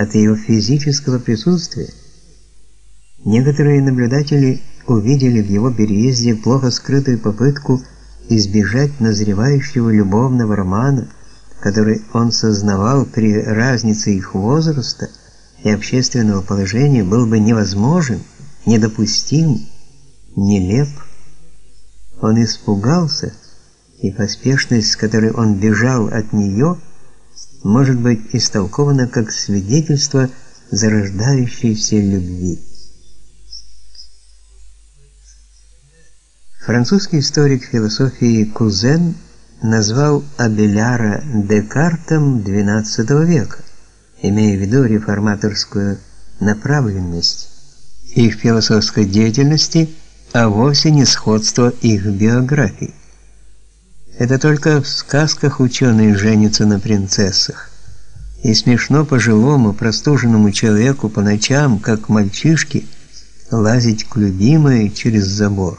от ее физического присутствия. Некоторые наблюдатели увидели в его переезде плохо скрытую попытку избежать назревающего любовного романа, который он сознавал при разнице их возраста и общественного положения был бы невозможен, недопустим, нелеп. Он испугался, и поспешность, с которой он бежал от нее, может быть истолкована как свидетельство зарождающейся любви. Французский историк философии Кузен назвал Абеляра Декартом XII века, имея в виду реформаторскую направленность их философской деятельности, а вовсе не сходство их биографий. Это только в сказках ученые женятся на принцессах. И смешно пожилому простуженному человеку по ночам, как мальчишке, лазить к любимой через забор.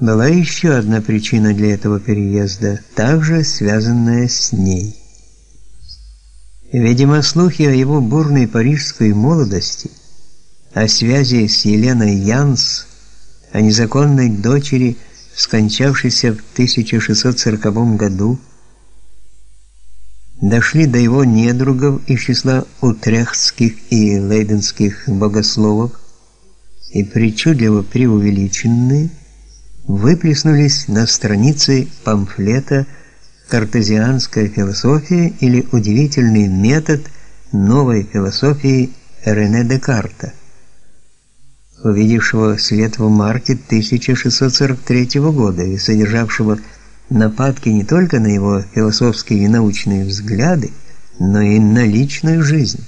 Была еще одна причина для этого переезда, также связанная с ней. Видимо, слухи о его бурной парижской молодости, о связи с Еленой Янс, о незаконной дочери, скончавшейся в 1640 году, дошли до его недругов из числа утрехтских и лейденских богословов и причудливо преувеличенные, выплеснулись на страницы памфлета «Картезианская философия» или «Удивительный метод новой философии Рене Декарта», увидевшего свет в марте 1643 года и содержавшего нападки не только на его философские и научные взгляды, но и на личную жизнь.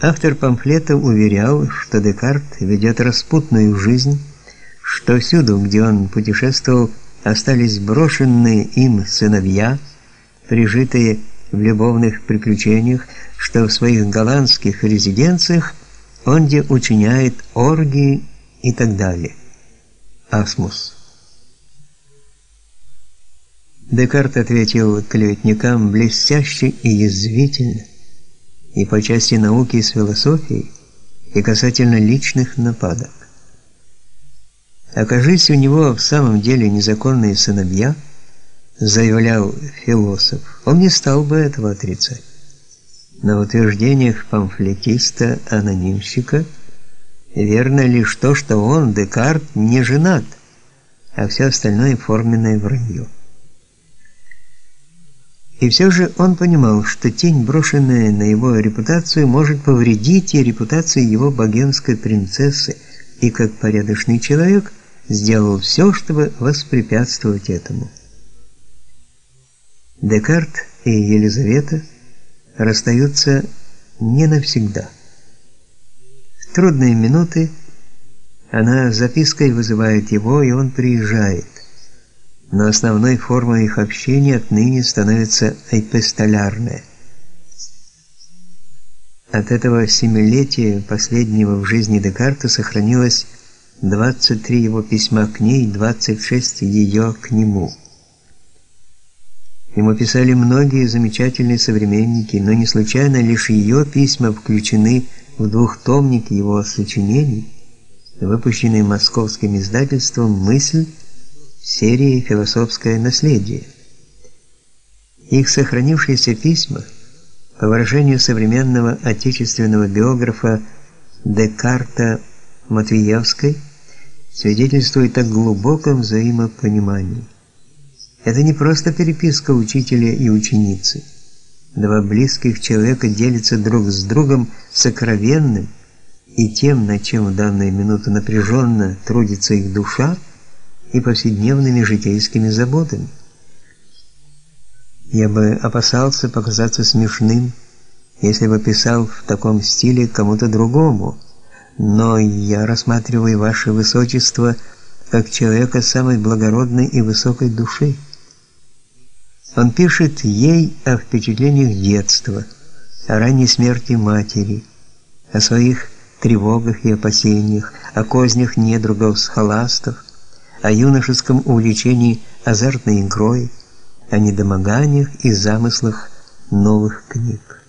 Автор памфлета уверял, что Декарт ведет распутную жизнь, что всюду, где он путешествовал, остались брошенные им сыновья, прижитые в любовных приключениях, что в своих голландских резиденциях он где учиняет оргии и так далее. Асмус. Декарт ответил клеветникам блестяще и язвительно, и по части науки с философией, и касательно личных нападок. Окажись у него в самом деле незаконные сыновья, заявлял философ, он не стал бы этого отрицать. На утверждениях памфлетиста-анонимщика верно лишь то, что он, Декарт, не женат, а все остальное форменное вранье. И все же он понимал, что тень, брошенная на его репутацию, может повредить и репутации его богемской принцессы, и как порядочный человек – сделал все, чтобы воспрепятствовать этому. Декарт и Елизавета расстаются не навсегда. В трудные минуты она запиской вызывает его, и он приезжает. Но основной формой их общения отныне становится эпистолярная. От этого семилетия последнего в жизни Декарта сохранилось 23 его письма к ней, 26 ее к нему. Ему писали многие замечательные современники, но не случайно лишь ее письма включены в двухтомник его сочинений, выпущенный московским издательством «Мысль» серии «Философское наследие». Их сохранившиеся письма, по выражению современного отечественного биографа Декарта Матвеевской, свидетельствует о глубоком взаимопонимании. Это не просто переписка учителя и ученицы. Два близких человека делятся друг с другом сокровенным и тем, над чем в данную минуту напряженно трудится их душа, и повседневными житейскими заботами. Я бы опасался показаться смешным, если бы писал в таком стиле кому-то другому, но я рассматриваю ваше высочество как человека самой благородной и высокой души. Он пишет ей о впечатлениях детства, о ранней смерти матери, о своих тревогах и опасениях, о кознях недругов схоластов, о юношеском увлечении азартной игрой, о недомоганиях и замыслах новых книг.